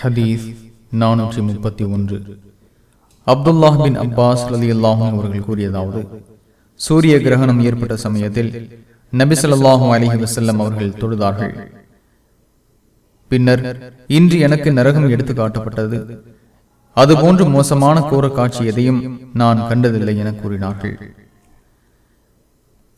ஹதீஸ் நானூற்றி முப்பத்தி ஒன்று. அப்துல்லாஹ் பின் அப்பாஸ் அலி அல்லாஹும் அவர்கள் கூறியதாவது சூரிய கிரகணம் ஏற்பட்ட சமயத்தில் நபிசல்லாஹும் அலிஹி வசல்லம் அவர்கள் தொழுதார்கள். பின்னர் இன்று எனக்கு நரகம் எடுத்து காட்டப்பட்டது. அதுபோன்று மோசமான கோர காட்சி எதையும் நான் கண்டதில்லை என கூறினார்கள்.